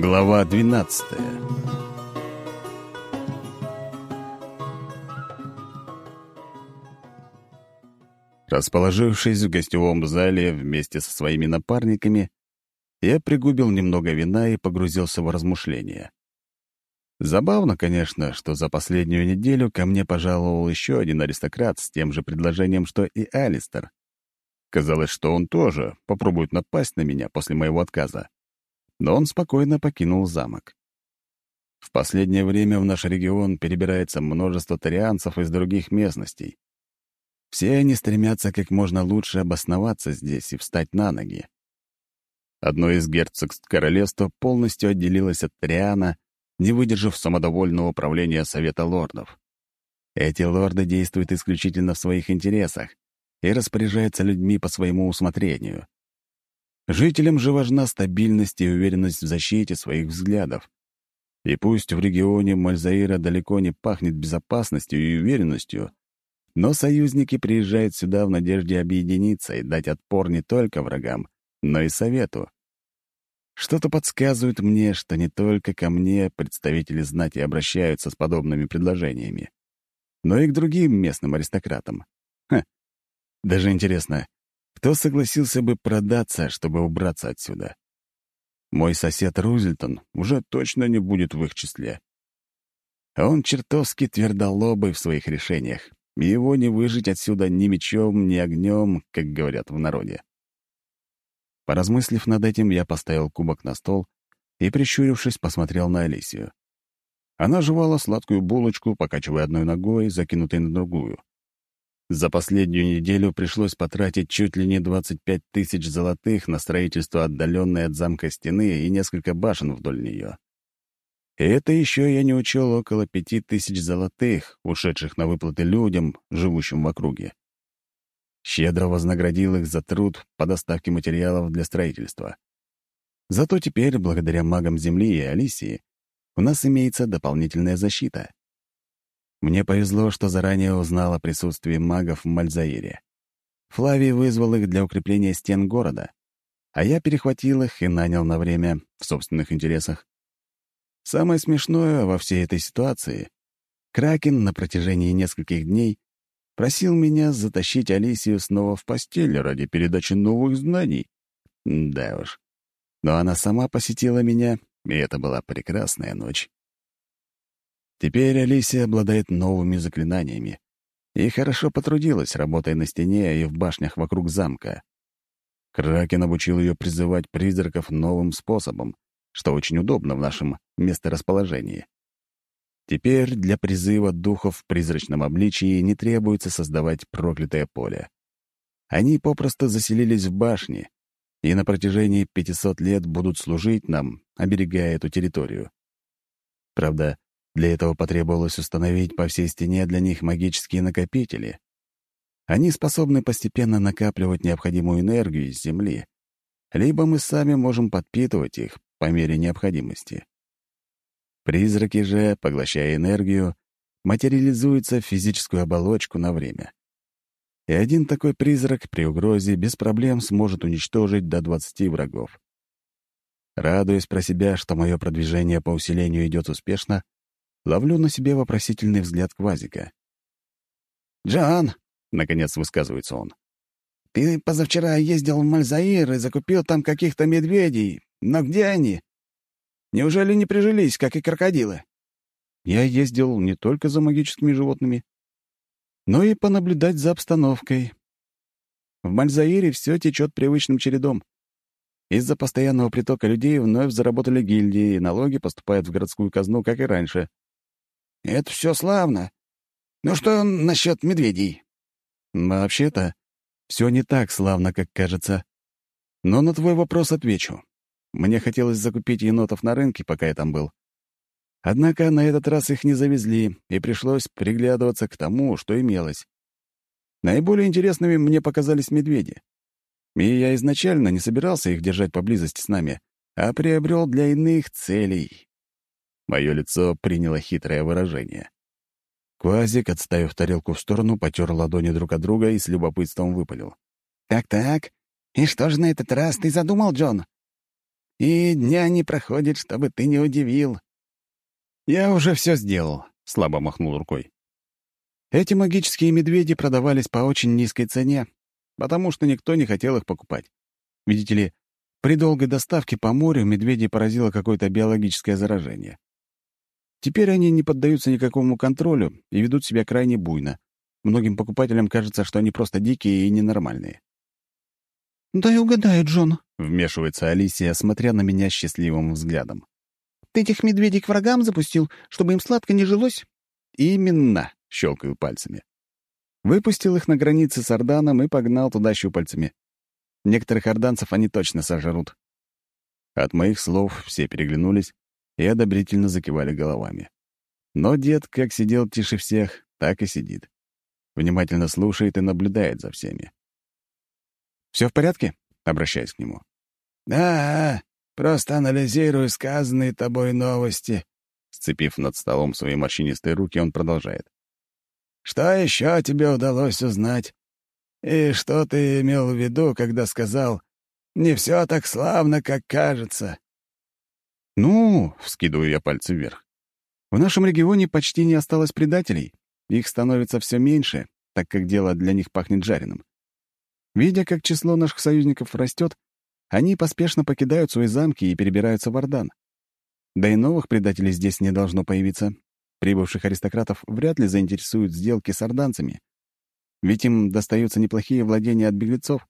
Глава 12 Расположившись в гостевом зале вместе со своими напарниками, я пригубил немного вина и погрузился в размышления. Забавно, конечно, что за последнюю неделю ко мне пожаловал еще один аристократ с тем же предложением, что и Алистер. Казалось, что он тоже попробует напасть на меня после моего отказа. Но он спокойно покинул замок. В последнее время в наш регион перебирается множество тарианцев из других местностей. Все они стремятся как можно лучше обосноваться здесь и встать на ноги. Одно из герцогств королевства полностью отделилось от Триана не выдержав самодовольного управления Совета лордов. Эти лорды действуют исключительно в своих интересах и распоряжаются людьми по своему усмотрению. Жителям же важна стабильность и уверенность в защите своих взглядов. И пусть в регионе Мальзаира далеко не пахнет безопасностью и уверенностью, но союзники приезжают сюда в надежде объединиться и дать отпор не только врагам, но и совету. Что-то подсказывает мне, что не только ко мне представители знати обращаются с подобными предложениями, но и к другим местным аристократам. Ха. Даже интересно, кто согласился бы продаться, чтобы убраться отсюда? Мой сосед Рузельтон уже точно не будет в их числе. Он чертовски твердолобый в своих решениях, его не выжить отсюда ни мечом, ни огнем, как говорят в народе. Поразмыслив над этим, я поставил кубок на стол и, прищурившись, посмотрел на Алисию. Она жевала сладкую булочку, покачивая одной ногой, закинутой на другую. За последнюю неделю пришлось потратить чуть ли не 25 тысяч золотых на строительство отдаленной от замка стены и несколько башен вдоль нее. И это еще я не учел около пяти тысяч золотых, ушедших на выплаты людям, живущим в округе щедро вознаградил их за труд по доставке материалов для строительства. Зато теперь, благодаря магам Земли и Алисии, у нас имеется дополнительная защита. Мне повезло, что заранее узнал о присутствии магов в Мальзаире. Флавий вызвал их для укрепления стен города, а я перехватил их и нанял на время в собственных интересах. Самое смешное во всей этой ситуации — Кракен на протяжении нескольких дней Просил меня затащить Алисию снова в постель ради передачи новых знаний. Да уж. Но она сама посетила меня, и это была прекрасная ночь. Теперь Алисия обладает новыми заклинаниями и хорошо потрудилась, работая на стене и в башнях вокруг замка. Кракен обучил ее призывать призраков новым способом, что очень удобно в нашем месторасположении. Теперь для призыва духов в призрачном обличии не требуется создавать проклятое поле. Они попросту заселились в башни и на протяжении 500 лет будут служить нам, оберегая эту территорию. Правда, для этого потребовалось установить по всей стене для них магические накопители. Они способны постепенно накапливать необходимую энергию из Земли, либо мы сами можем подпитывать их по мере необходимости. Призраки же, поглощая энергию, материализуются в физическую оболочку на время. И один такой призрак при угрозе без проблем сможет уничтожить до 20 врагов. Радуясь про себя, что мое продвижение по усилению идет успешно, ловлю на себе вопросительный взгляд Квазика. «Джон!» — наконец высказывается он. «Ты позавчера ездил в Мальзаир и закупил там каких-то медведей. Но где они?» Неужели не прижились, как и крокодилы? Я ездил не только за магическими животными, но и понаблюдать за обстановкой. В Мальзаире все течет привычным чередом. Из-за постоянного притока людей вновь заработали гильдии, и налоги поступают в городскую казну, как и раньше. Это все славно. Ну что насчет медведей? Вообще-то, все не так славно, как кажется. Но на твой вопрос отвечу. Мне хотелось закупить енотов на рынке, пока я там был. Однако на этот раз их не завезли, и пришлось приглядываться к тому, что имелось. Наиболее интересными мне показались медведи. И я изначально не собирался их держать поблизости с нами, а приобрел для иных целей. Мое лицо приняло хитрое выражение. Квазик, отставив тарелку в сторону, потер ладони друг от друга и с любопытством выпалил. «Так-так, и что же на этот раз ты задумал, Джон?» И дня не проходит, чтобы ты не удивил». «Я уже все сделал», — слабо махнул рукой. Эти магические медведи продавались по очень низкой цене, потому что никто не хотел их покупать. Видите ли, при долгой доставке по морю медведей поразило какое-то биологическое заражение. Теперь они не поддаются никакому контролю и ведут себя крайне буйно. Многим покупателям кажется, что они просто дикие и ненормальные. «Дай угадаю, Джон», — вмешивается Алисия, смотря на меня счастливым взглядом. «Ты этих медведей к врагам запустил, чтобы им сладко не жилось?» «Именно», — щелкаю пальцами. Выпустил их на границе с Орданом и погнал туда щупальцами. Некоторых орданцев они точно сожрут. От моих слов все переглянулись и одобрительно закивали головами. Но дед как сидел тише всех, так и сидит. Внимательно слушает и наблюдает за всеми. «Все в порядке?» — обращаясь к нему. «Да, просто анализирую сказанные тобой новости». Сцепив над столом свои морщинистые руки, он продолжает. «Что еще тебе удалось узнать? И что ты имел в виду, когда сказал, не все так славно, как кажется?» «Ну», — вскидываю я пальцы вверх, «в нашем регионе почти не осталось предателей. Их становится все меньше, так как дело для них пахнет жареным. Видя, как число наших союзников растет, они поспешно покидают свои замки и перебираются в Ордан. Да и новых предателей здесь не должно появиться. Прибывших аристократов вряд ли заинтересуют сделки с орданцами. Ведь им достаются неплохие владения от беглецов.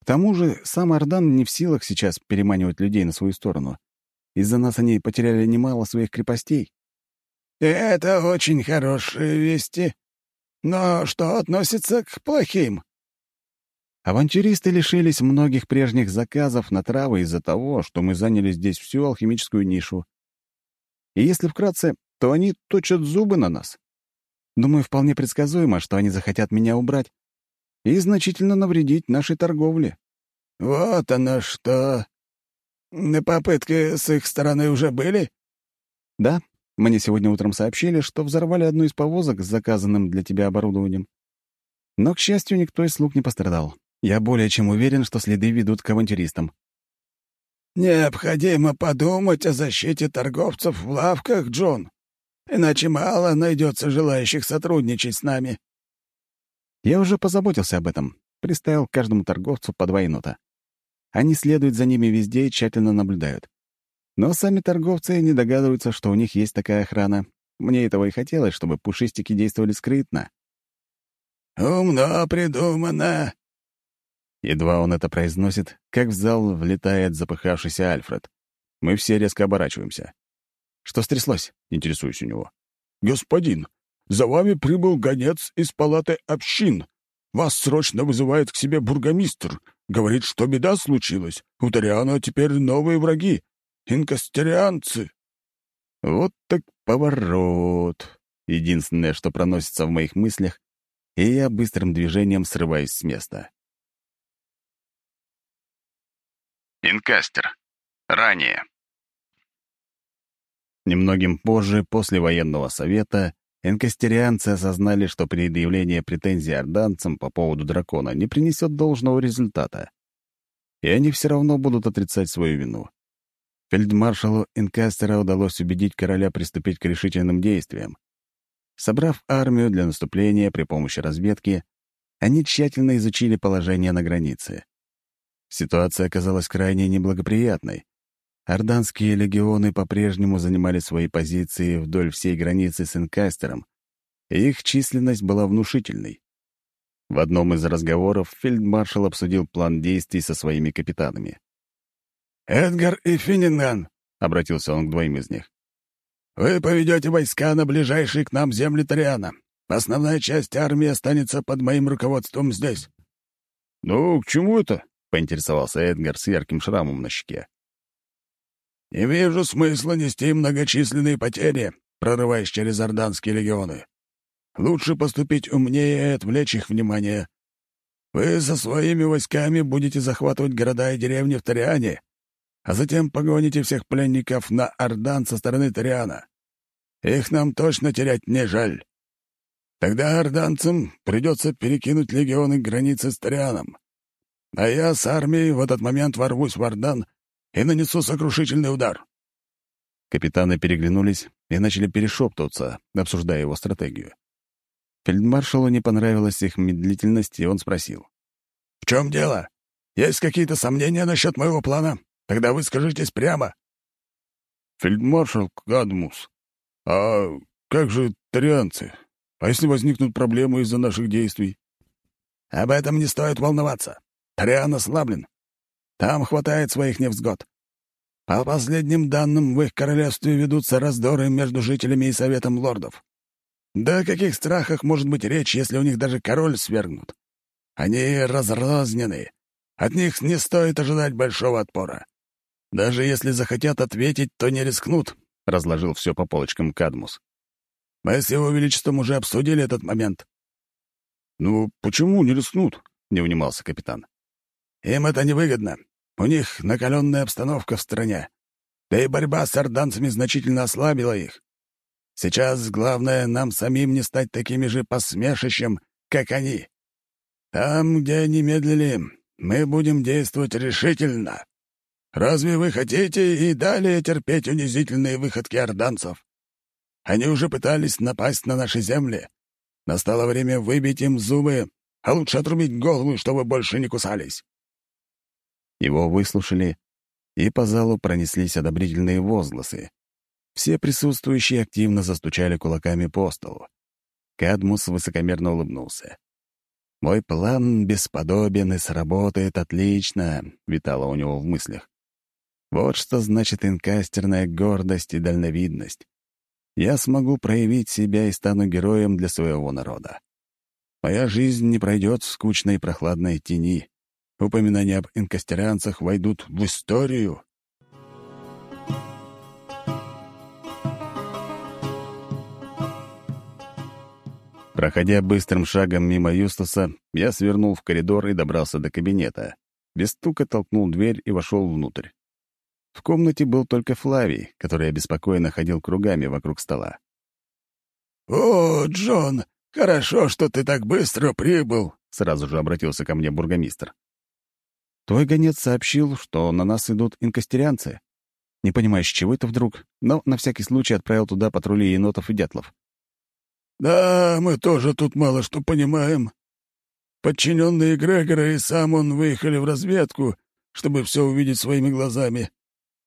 К тому же сам Ордан не в силах сейчас переманивать людей на свою сторону. Из-за нас они потеряли немало своих крепостей. «Это очень хорошие вести. Но что относится к плохим?» Авантюристы лишились многих прежних заказов на травы из-за того, что мы заняли здесь всю алхимическую нишу. И если вкратце, то они точат зубы на нас. Думаю, вполне предсказуемо, что они захотят меня убрать и значительно навредить нашей торговле. «Вот оно что! Попытки с их стороны уже были?» «Да, мне сегодня утром сообщили, что взорвали одну из повозок с заказанным для тебя оборудованием. Но, к счастью, никто из слуг не пострадал. Я более чем уверен, что следы ведут к авантюристам. «Необходимо подумать о защите торговцев в лавках, Джон. Иначе мало найдется желающих сотрудничать с нами». Я уже позаботился об этом. Приставил каждому торговцу по два енота. Они следуют за ними везде и тщательно наблюдают. Но сами торговцы не догадываются, что у них есть такая охрана. Мне этого и хотелось, чтобы пушистики действовали скрытно. «Умно придумано!» Едва он это произносит, как в зал влетает запыхавшийся Альфред. Мы все резко оборачиваемся. «Что стряслось?» — интересуюсь у него. «Господин, за вами прибыл гонец из палаты общин. Вас срочно вызывает к себе бургомистр. Говорит, что беда случилась. У Ториана теперь новые враги. Инкастерианцы. Вот так поворот. Единственное, что проносится в моих мыслях, и я быстрым движением срываюсь с места. Инкастер. Ранее. Немногим позже, после военного совета, инкастерианцы осознали, что предъявление претензий орданцам по поводу дракона не принесет должного результата. И они все равно будут отрицать свою вину. Фельдмаршалу Инкастера удалось убедить короля приступить к решительным действиям. Собрав армию для наступления при помощи разведки, они тщательно изучили положение на границе. Ситуация оказалась крайне неблагоприятной. Орданские легионы по-прежнему занимали свои позиции вдоль всей границы с Инкастером, и их численность была внушительной. В одном из разговоров фельдмаршал обсудил план действий со своими капитанами. «Эдгар и Финнинган», — обратился он к двоим из них, — «вы поведете войска на ближайшие к нам земли Ториана. Основная часть армии останется под моим руководством здесь». «Ну, к чему это?» — поинтересовался Эдгар с ярким шрамом на щеке. «Не вижу смысла нести многочисленные потери, прорываясь через орданские легионы. Лучше поступить умнее и отвлечь их внимание. Вы со своими войсками будете захватывать города и деревни в Ториане, а затем погоните всех пленников на Ордан со стороны Ториана. Их нам точно терять не жаль. Тогда орданцам придется перекинуть легионы границы с Торианом. А я с армией в этот момент ворвусь в Ордан и нанесу сокрушительный удар». Капитаны переглянулись и начали перешептываться, обсуждая его стратегию. Фельдмаршалу не понравилась их медлительность, и он спросил. «В чем дело? Есть какие-то сомнения насчет моего плана? Тогда вы скажитесь прямо». «Фельдмаршал Кадмус, а как же тарианцы? А если возникнут проблемы из-за наших действий?» «Об этом не стоит волноваться. Тариан ослаблен. Там хватает своих невзгод. По последним данным, в их королевстве ведутся раздоры между жителями и Советом лордов. Да о каких страхах может быть речь, если у них даже король свергнут? Они разрознены. От них не стоит ожидать большого отпора. Даже если захотят ответить, то не рискнут», — разложил все по полочкам Кадмус. «Мы с его величеством уже обсудили этот момент». «Ну, почему не рискнут?» — не унимался капитан. «Им это невыгодно. У них накаленная обстановка в стране. Да и борьба с орданцами значительно ослабила их. Сейчас главное нам самим не стать такими же посмешищем, как они. Там, где они медлили, мы будем действовать решительно. Разве вы хотите и далее терпеть унизительные выходки орданцев? Они уже пытались напасть на наши земли. Настало время выбить им зубы, а лучше отрубить голову, чтобы больше не кусались. Его выслушали, и по залу пронеслись одобрительные возгласы. Все присутствующие активно застучали кулаками по столу. Кадмус высокомерно улыбнулся. «Мой план бесподобен и сработает отлично», — витало у него в мыслях. «Вот что значит инкастерная гордость и дальновидность. Я смогу проявить себя и стану героем для своего народа. Моя жизнь не пройдет в скучной прохладной тени. Упоминания об инкастеранцах войдут в историю». Проходя быстрым шагом мимо Юстаса, я свернул в коридор и добрался до кабинета. Без стука толкнул дверь и вошел внутрь. В комнате был только Флавий, который обеспокоенно ходил кругами вокруг стола. «О, Джон, хорошо, что ты так быстро прибыл», — сразу же обратился ко мне бургомистр. «Твой гонец сообщил, что на нас идут инкастерианцы. Не понимаю, с чего это вдруг, но на всякий случай отправил туда патрули енотов и дятлов. «Да, мы тоже тут мало что понимаем. Подчиненные Грегора и сам он выехали в разведку, чтобы все увидеть своими глазами.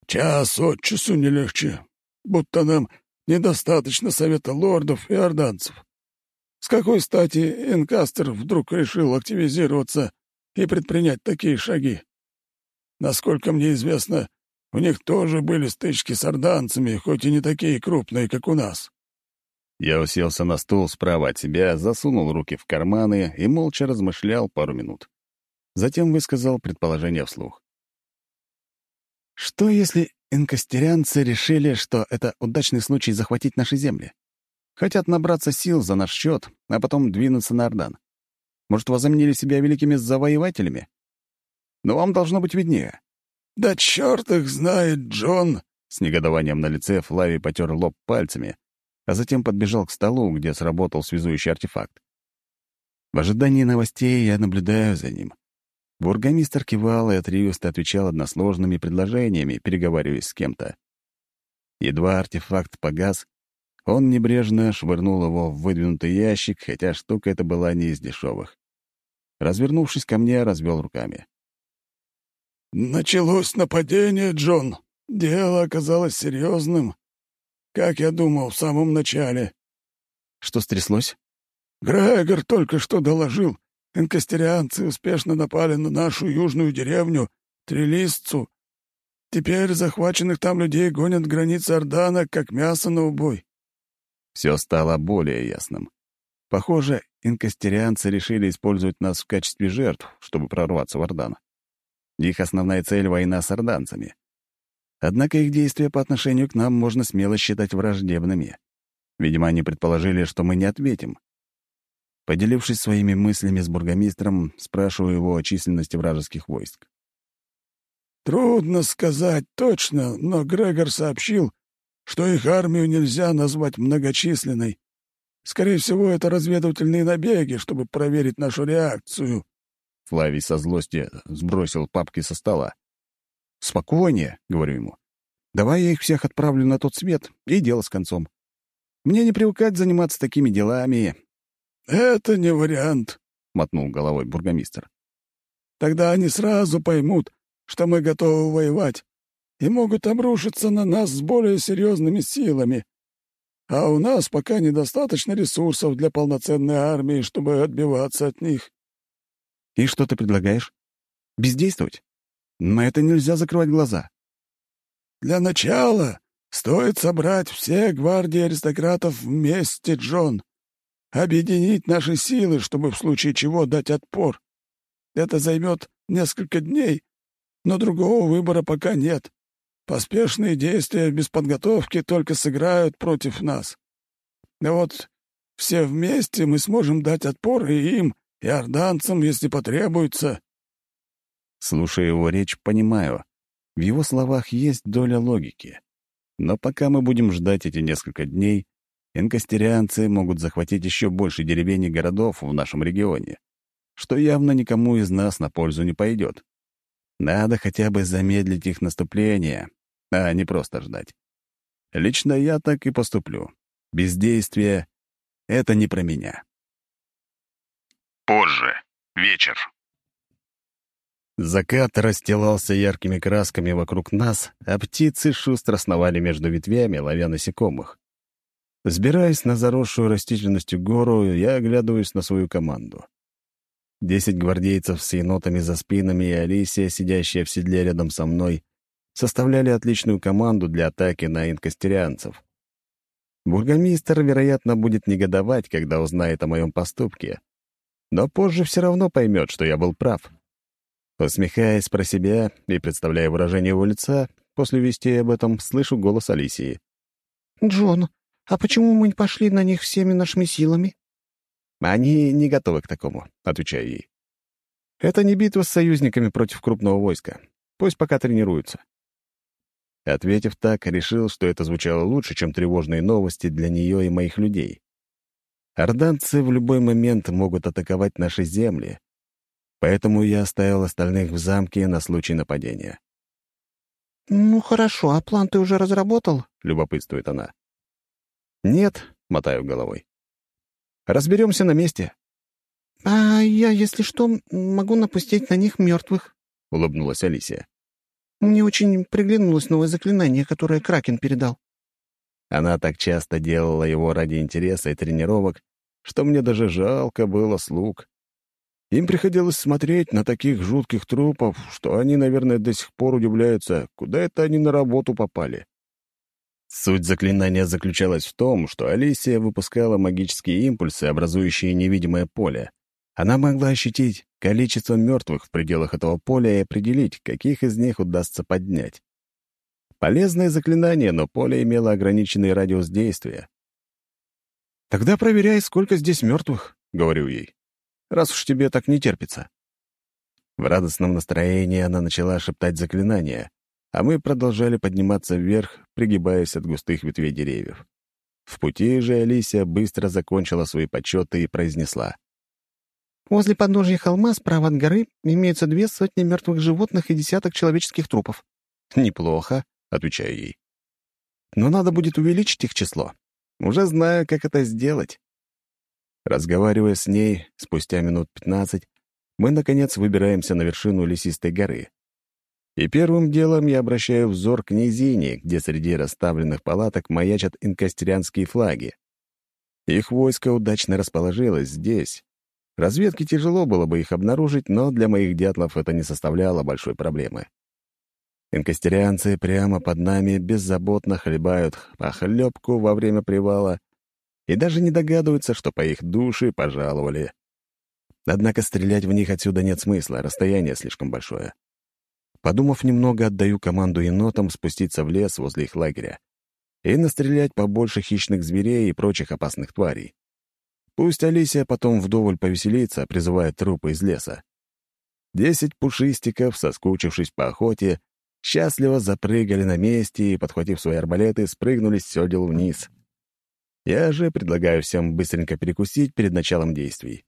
Час от часу не легче, будто нам недостаточно совета лордов и орданцев. С какой стати Энкастер вдруг решил активизироваться и предпринять такие шаги? Насколько мне известно, у них тоже были стычки с орданцами, хоть и не такие крупные, как у нас. Я уселся на стул справа от себя, засунул руки в карманы и молча размышлял пару минут. Затем высказал предположение вслух. Что если инкастерянцы решили, что это удачный случай захватить наши земли? Хотят набраться сил за наш счет, а потом двинуться на Ордан. Может, возомнили себя великими завоевателями? Но вам должно быть виднее. «Да черт их знает, Джон!» С негодованием на лице Флави потер лоб пальцами, а затем подбежал к столу, где сработал связующий артефакт. В ожидании новостей я наблюдаю за ним. Бургомистр кивал и отрывисто отвечал односложными предложениями, переговариваясь с кем-то. Едва артефакт погас, он небрежно швырнул его в выдвинутый ящик, хотя штука эта была не из дешевых. Развернувшись ко мне, развел руками. «Началось нападение, Джон. Дело оказалось серьезным. Как я думал в самом начале. Что стряслось? Грегор только что доложил. Энкастерианцы успешно напали на нашу южную деревню, Трелисцу. Теперь захваченных там людей гонят к границе Ордана, как мясо на убой. Все стало более ясным. Похоже, инкастерианцы решили использовать нас в качестве жертв, чтобы прорваться в Ордан. Их основная цель — война с орданцами. Однако их действия по отношению к нам можно смело считать враждебными. Видимо, они предположили, что мы не ответим. Поделившись своими мыслями с бургомистром, спрашиваю его о численности вражеских войск. «Трудно сказать точно, но Грегор сообщил, что их армию нельзя назвать многочисленной. Скорее всего, это разведывательные набеги, чтобы проверить нашу реакцию». Флавий со злости сбросил папки со стола. «Спокойнее», — говорю ему. «Давай я их всех отправлю на тот свет, и дело с концом. Мне не привыкать заниматься такими делами». «Это не вариант», — мотнул головой бургомистр. «Тогда они сразу поймут, что мы готовы воевать, и могут обрушиться на нас с более серьезными силами. А у нас пока недостаточно ресурсов для полноценной армии, чтобы отбиваться от них». «И что ты предлагаешь? Бездействовать? На это нельзя закрывать глаза». «Для начала стоит собрать все гвардии аристократов вместе, Джон. Объединить наши силы, чтобы в случае чего дать отпор. Это займет несколько дней, но другого выбора пока нет. Поспешные действия без подготовки только сыграют против нас. Да вот все вместе мы сможем дать отпор и им, и орданцам, если потребуется». Слушая его речь, понимаю, в его словах есть доля логики. Но пока мы будем ждать эти несколько дней, инкастерианцы могут захватить еще больше деревень и городов в нашем регионе, что явно никому из нас на пользу не пойдет. Надо хотя бы замедлить их наступление, а не просто ждать. Лично я так и поступлю. Бездействие — это не про меня. Позже. Вечер. Закат расстилался яркими красками вокруг нас, а птицы шустро сновали между ветвями, ловя насекомых. Сбираясь на заросшую растительностью гору, я оглядываюсь на свою команду. Десять гвардейцев с енотами за спинами и Алисия, сидящая в седле рядом со мной, составляли отличную команду для атаки на инкастерианцев. Бургомистр, вероятно, будет негодовать, когда узнает о моем поступке, но позже все равно поймет, что я был прав. Усмехаясь про себя и представляя выражение его лица, после вести об этом слышу голос Алисии. «Джон, а почему мы не пошли на них всеми нашими силами?» «Они не готовы к такому», — отвечаю ей. «Это не битва с союзниками против крупного войска. Пусть пока тренируются». Ответив так, решил, что это звучало лучше, чем тревожные новости для нее и моих людей. Орданцы в любой момент могут атаковать наши земли, поэтому я оставил остальных в замке на случай нападения. «Ну хорошо, а план ты уже разработал?» — любопытствует она. «Нет», — мотаю головой. «Разберемся на месте». «А я, если что, могу напустить на них мертвых», — улыбнулась Алисия. Мне очень приглянулось новое заклинание, которое Кракен передал. Она так часто делала его ради интереса и тренировок, что мне даже жалко было слуг. Им приходилось смотреть на таких жутких трупов, что они, наверное, до сих пор удивляются, куда это они на работу попали. Суть заклинания заключалась в том, что Алисия выпускала магические импульсы, образующие невидимое поле. Она могла ощутить количество мертвых в пределах этого поля и определить, каких из них удастся поднять. Полезное заклинание, но поле имело ограниченный радиус действия. «Тогда проверяй, сколько здесь мертвых», — говорю ей, «раз уж тебе так не терпится». В радостном настроении она начала шептать заклинания, а мы продолжали подниматься вверх, пригибаясь от густых ветвей деревьев. В пути же Алисия быстро закончила свои подсчеты и произнесла. Возле подножья холма справа от горы имеются две сотни мертвых животных и десяток человеческих трупов. «Неплохо», — отвечаю ей. «Но надо будет увеличить их число. Уже знаю, как это сделать». Разговаривая с ней, спустя минут пятнадцать, мы, наконец, выбираемся на вершину лесистой горы. И первым делом я обращаю взор к низине, где среди расставленных палаток маячат инкастерианские флаги. Их войско удачно расположилось здесь, Разведке тяжело было бы их обнаружить, но для моих дятлов это не составляло большой проблемы. Инкастерианцы прямо под нами беззаботно хлебают похлебку во время привала и даже не догадываются, что по их душе пожаловали. Однако стрелять в них отсюда нет смысла, расстояние слишком большое. Подумав немного, отдаю команду енотам спуститься в лес возле их лагеря и настрелять побольше хищных зверей и прочих опасных тварей. Пусть Алисия потом вдоволь повеселится, призывая трупы из леса. Десять пушистиков, соскучившись по охоте, счастливо запрыгали на месте и, подхватив свои арбалеты, спрыгнули с седел вниз. Я же предлагаю всем быстренько перекусить перед началом действий.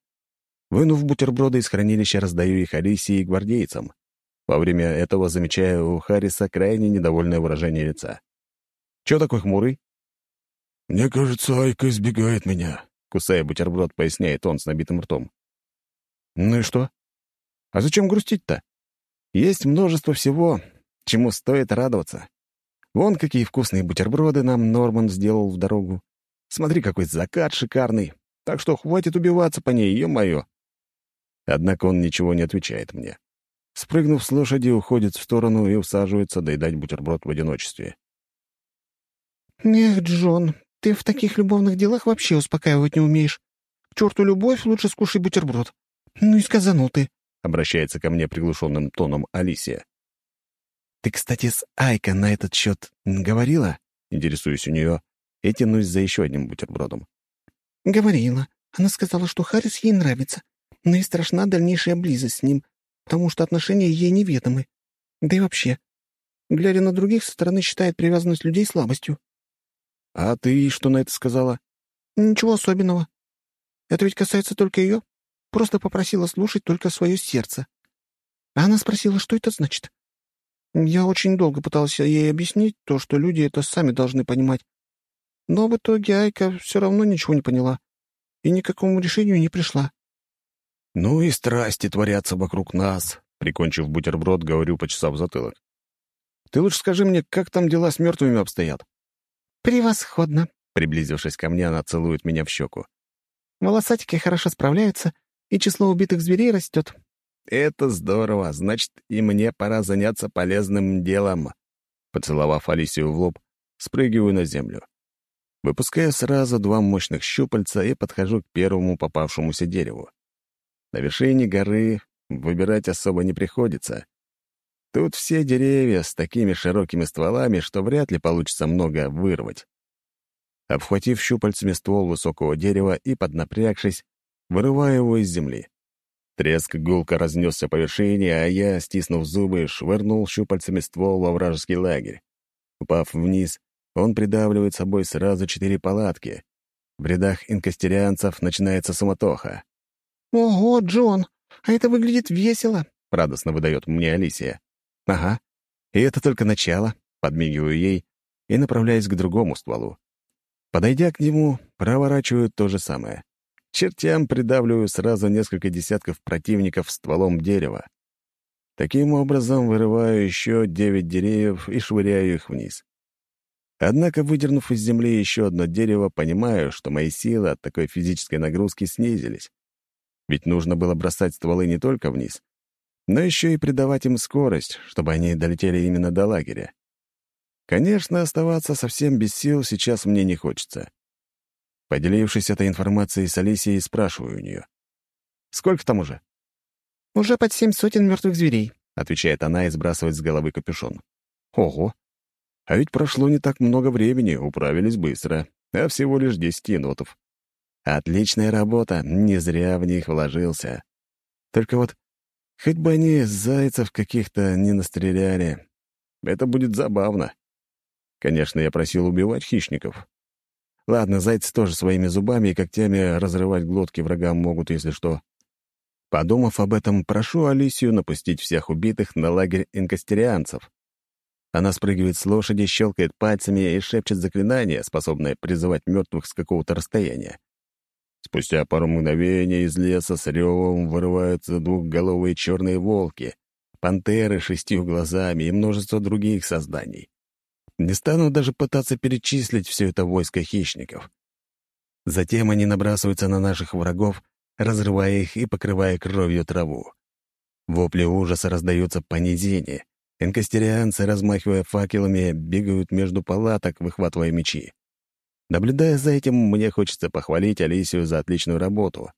Вынув бутерброды из хранилища, раздаю их Алисии и гвардейцам. Во время этого замечаю у Харриса крайне недовольное выражение лица. «Чё такой хмурый?» «Мне кажется, Айка избегает меня», — кусая бутерброд, поясняет он с набитым ртом. «Ну и что? А зачем грустить-то? Есть множество всего, чему стоит радоваться. Вон какие вкусные бутерброды нам Норман сделал в дорогу. Смотри, какой закат шикарный. Так что хватит убиваться по ней, ё-моё». Однако он ничего не отвечает мне. Спрыгнув с лошади, уходит в сторону и усаживается доедать бутерброд в одиночестве. «Эх, Джон, ты в таких любовных делах вообще успокаивать не умеешь. К черту любовь, лучше скушай бутерброд. Ну и сказанул ты», — обращается ко мне приглушенным тоном Алисия. «Ты, кстати, с Айка на этот счет говорила?» — интересуюсь у нее и тянусь за еще одним бутербродом. «Говорила. Она сказала, что Харрис ей нравится, но и страшна дальнейшая близость с ним, потому что отношения ей неведомы. Да и вообще, глядя на других, со стороны считает привязанность людей слабостью». «А ты что на это сказала?» «Ничего особенного. Это ведь касается только ее. Просто попросила слушать только свое сердце. А она спросила, что это значит. Я очень долго пытался ей объяснить то, что люди это сами должны понимать. Но в итоге Айка все равно ничего не поняла и ни к какому решению не пришла. «Ну и страсти творятся вокруг нас», — прикончив бутерброд, говорю, почесав затылок. «Ты лучше скажи мне, как там дела с мертвыми обстоят?» «Превосходно!» Приблизившись ко мне, она целует меня в щеку. «Волосатики хорошо справляются, и число убитых зверей растет». «Это здорово. Значит, и мне пора заняться полезным делом». Поцеловав Алисию в лоб, спрыгиваю на землю. Выпускаю сразу два мощных щупальца и подхожу к первому попавшемуся дереву. На вершине горы выбирать особо не приходится. Тут все деревья с такими широкими стволами, что вряд ли получится много вырвать. Обхватив щупальцами ствол высокого дерева и поднапрягшись, вырываю его из земли. Треск гулко разнесся по вершине, а я, стиснув зубы, швырнул щупальцами ствол во вражеский лагерь. Упав вниз, он придавливает собой сразу четыре палатки. В рядах инкастерианцев начинается суматоха. «Ого, Джон, а это выглядит весело», — радостно выдает мне Алисия. «Ага. И это только начало», — подмигиваю ей и направляюсь к другому стволу. Подойдя к нему, проворачиваю то же самое. Чертям придавливаю сразу несколько десятков противников стволом дерева. Таким образом, вырываю еще девять деревьев и швыряю их вниз. Однако, выдернув из земли еще одно дерево, понимаю, что мои силы от такой физической нагрузки снизились. Ведь нужно было бросать стволы не только вниз, но еще и придавать им скорость, чтобы они долетели именно до лагеря. Конечно, оставаться совсем без сил сейчас мне не хочется. Поделившись этой информацией с Алисией, спрашиваю у нее. «Сколько там уже?» «Уже под семь сотен мертвых зверей», — отвечает она и сбрасывает с головы капюшон. «Ого! А ведь прошло не так много времени, управились быстро, а всего лишь десять енотов. Отличная работа, не зря в них вложился. Только вот, хоть бы они зайцев каких-то не настреляли, это будет забавно. Конечно, я просил убивать хищников. Ладно, зайцы тоже своими зубами и когтями разрывать глотки врагам могут, если что. Подумав об этом, прошу Алисию напустить всех убитых на лагерь инкастерианцев. Она спрыгивает с лошади, щелкает пальцами и шепчет заклинание, способное призывать мертвых с какого-то расстояния. Спустя пару мгновений из леса с ревом вырываются двухголовые черные волки, пантеры шестью глазами и множество других созданий. Не стану даже пытаться перечислить все это войско хищников. Затем они набрасываются на наших врагов, разрывая их и покрывая кровью траву. Вопли ужаса раздаются по низине, Инкастерианцы, размахивая факелами, бегают между палаток, выхватывая мечи. Наблюдая за этим, мне хочется похвалить Алисию за отличную работу.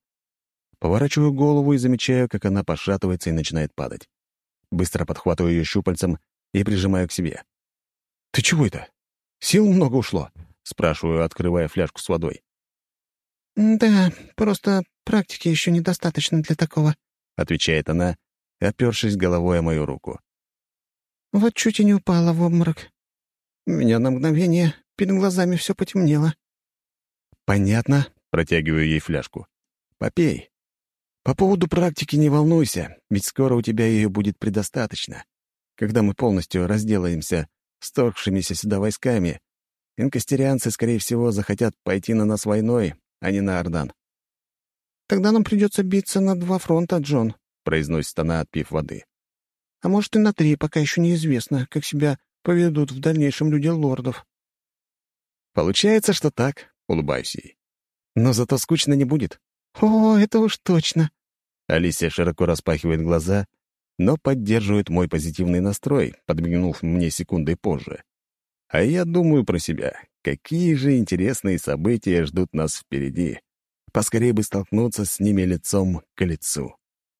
Поворачиваю голову и замечаю, как она пошатывается и начинает падать. Быстро подхватываю ее щупальцем и прижимаю к себе. «Ты чего это? Сил много ушло?» — спрашиваю, открывая фляжку с водой. «Да, просто практики еще недостаточно для такого», — отвечает она, опершись головой о мою руку. Вот чуть и не упала в обморок. Меня на мгновение перед глазами все потемнело. «Понятно», — протягиваю ей фляжку. «Попей. По поводу практики не волнуйся, ведь скоро у тебя ее будет предостаточно. Когда мы полностью разделаемся с торгшимися сюда войсками, инкастерианцы, скорее всего, захотят пойти на нас войной, а не на Ордан. «Тогда нам придется биться на два фронта, Джон», — произносит она, отпив воды. «А может, и на три, пока еще неизвестно, как себя поведут в дальнейшем люди лордов». «Получается, что так», — улыбаюсь ей. «Но зато скучно не будет». «О, это уж точно», Алисия широко распахивает глаза, но поддерживает мой позитивный настрой, подмигнув мне секундой позже. А я думаю про себя, какие же интересные события ждут нас впереди. Поскорее бы столкнуться с ними лицом к лицу.